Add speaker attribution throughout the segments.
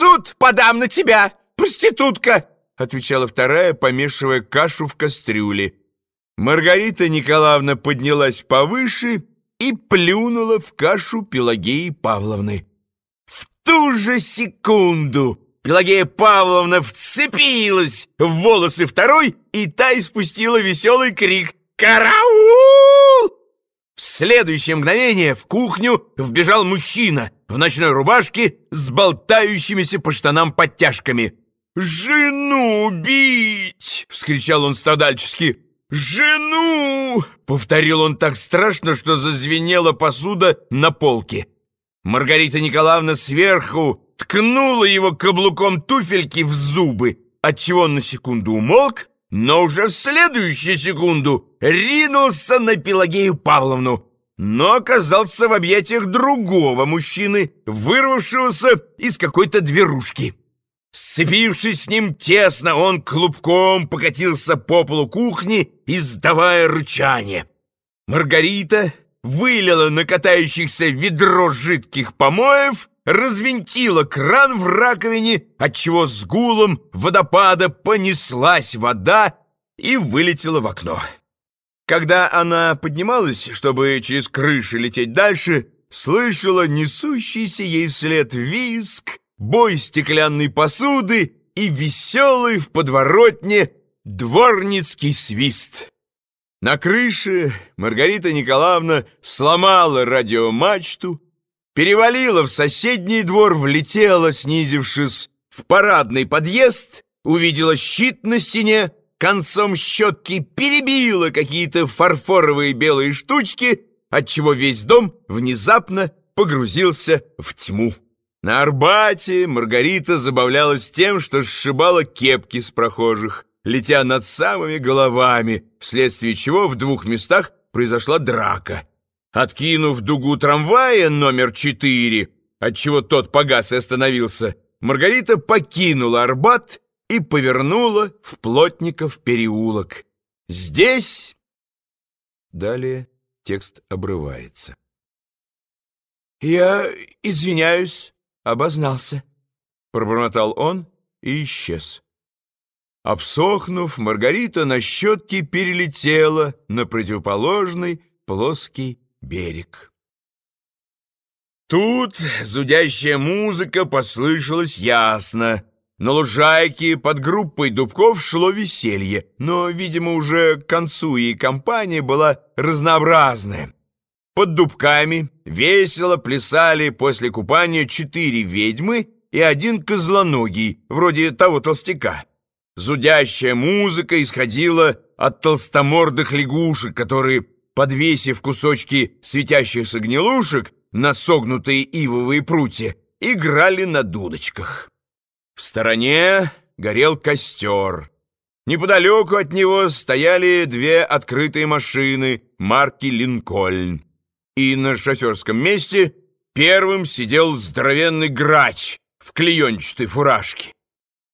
Speaker 1: суд подам на тебя, проститутка!» отвечала вторая, помешивая кашу в кастрюле. Маргарита Николаевна поднялась повыше и плюнула в кашу Пелагеи Павловны. В ту же секунду Пелагея Павловна вцепилась в волосы второй, и та испустила веселый крик «Караул!». В следующее мгновение в кухню вбежал мужчина в ночной рубашке с болтающимися по штанам подтяжками. «Жену убить!» — вскричал он страдальчески. «Жену!» — повторил он так страшно, что зазвенела посуда на полке. Маргарита Николаевна сверху ткнула его каблуком туфельки в зубы, отчего он на секунду умолк, но уже в следующую секунду ринулся на Пелагею Павловну, но оказался в объятиях другого мужчины, вырвавшегося из какой-то дверушки. Сцепившись с ним тесно, он клубком покатился по полу кухни, издавая рычание. Маргарита вылила на катающихся ведро жидких помоев, развинтила кран в раковине, отчего с гулом водопада понеслась вода и вылетела в окно. Когда она поднималась, чтобы через крыши лететь дальше, слышала несущийся ей вслед виск, бой стеклянной посуды и веселый в подворотне дворницкий свист. На крыше Маргарита Николаевна сломала радиомачту, перевалила в соседний двор, влетела, снизившись в парадный подъезд, увидела щит на стене, концом щетки перебила какие-то фарфоровые белые штучки, отчего весь дом внезапно погрузился в тьму. На Арбате Маргарита забавлялась тем, что сшибала кепки с прохожих, летя над самыми головами, вследствие чего в двух местах произошла драка. Откинув дугу трамвая номер четыре, отчего тот погас и остановился, Маргарита покинула Арбат и повернула в Плотников переулок. Здесь... Далее текст обрывается. «Я извиняюсь», обознался», — пробормотал он и исчез. Обсохнув, Маргарита на щетке перелетела на противоположный плоский берег. Тут зудящая музыка послышалась ясно. На лужайке под группой дубков шло веселье, но, видимо, уже к концу и компания была разнообразная. Под дубками весело плясали после купания четыре ведьмы и один козлоногий, вроде того толстяка. Зудящая музыка исходила от толстомордых лягушек, которые, подвесив кусочки светящихся гнилушек на согнутые ивовые прутья, играли на дудочках. В стороне горел костер. Неподалеку от него стояли две открытые машины марки «Линкольн» и на шоферском месте первым сидел здоровенный грач в клеенчатой фуражке.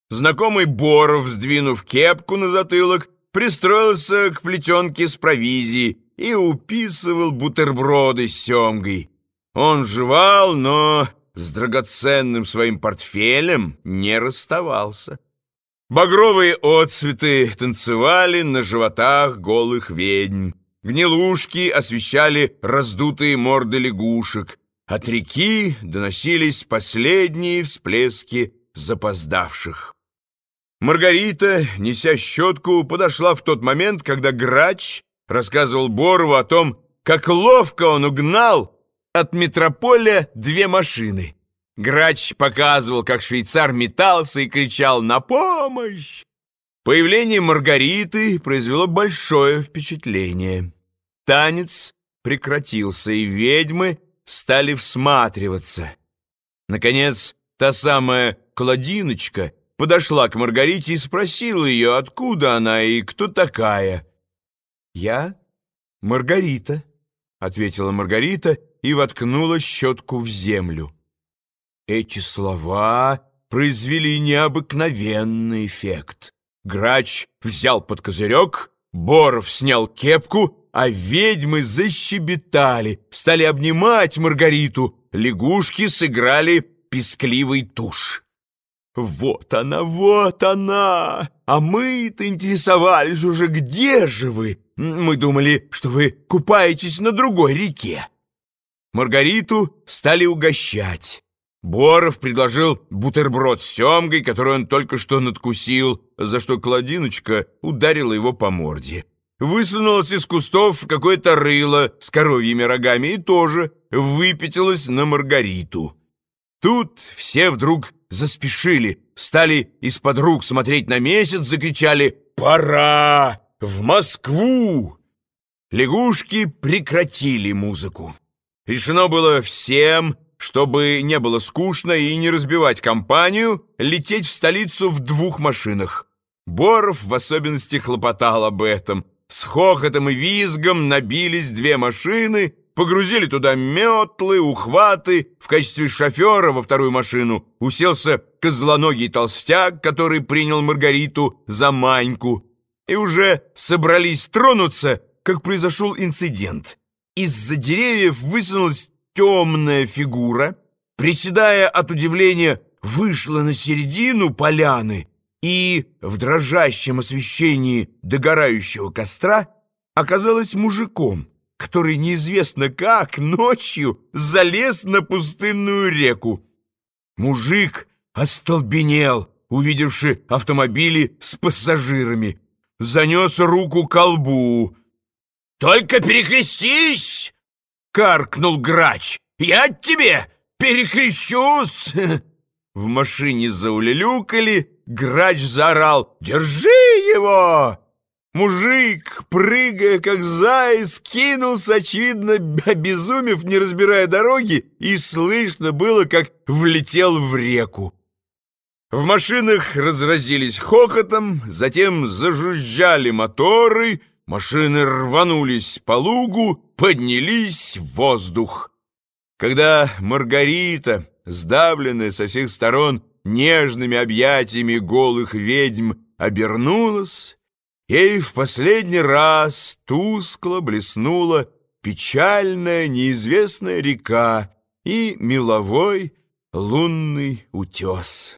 Speaker 1: Знакомый Боров, сдвинув кепку на затылок, пристроился к плетенке с провизией и уписывал бутерброды с семгой. Он жевал, но с драгоценным своим портфелем не расставался. Багровые отцветы танцевали на животах голых ведьм. Гнилушки освещали раздутые морды лягушек. От реки доносились последние всплески запоздавших. Маргарита, неся щетку, подошла в тот момент, когда грач рассказывал Борову о том, как ловко он угнал от метрополя две машины. Грач показывал, как швейцар метался и кричал «На помощь!». Появление Маргариты произвело большое впечатление. Танец прекратился, и ведьмы стали всматриваться. Наконец, та самая Кладиночка подошла к Маргарите и спросила ее, откуда она и кто такая. «Я Маргарита», — ответила Маргарита и воткнула щетку в землю. Эти слова произвели необыкновенный эффект. Грач взял под козырек, Боров снял кепку а ведьмы защебетали, стали обнимать Маргариту, лягушки сыграли пескливый тушь. Вот она, вот она! А мы-то интересовались уже, где же вы? Мы думали, что вы купаетесь на другой реке. Маргариту стали угощать. Боров предложил бутерброд с семгой, который он только что надкусил, за что Кладиночка ударила его по морде. Высунулась из кустов какое-то рыло с коровьими рогами и тоже выпятилась на Маргариту. Тут все вдруг заспешили, стали из-под рук смотреть на месяц, закричали «Пора! В Москву!» Лягушки прекратили музыку. Решено было всем, чтобы не было скучно и не разбивать компанию, лететь в столицу в двух машинах. Боров в особенности хлопотал об этом. С хохотом и визгом набились две машины — Погрузили туда метлы, ухваты. В качестве шофера во вторую машину уселся козлоногий толстяк, который принял Маргариту за Маньку. И уже собрались тронуться, как произошел инцидент. Из-за деревьев высунулась темная фигура, приседая от удивления, вышла на середину поляны и в дрожащем освещении догорающего костра оказалась мужиком который неизвестно как ночью залез на пустынную реку. Мужик остолбенел, увидевши автомобили с пассажирами, занес руку к колбу. «Только перекрестись!» — каркнул грач. «Я тебе перекрещусь!» В машине заулюлюкали, грач заорал «Держи его!» Мужик, прыгая как заяц, кинулся, очевидно, обезумев, не разбирая дороги, и слышно было, как влетел в реку. В машинах разразились хохотом, затем зажужжали моторы, машины рванулись по лугу, поднялись в воздух. Когда Маргарита, сдавленная со всех сторон нежными объятиями голых ведьм, обернулась, Ей в последний раз тускло блеснула печальная неизвестная река и меловой лунный утес.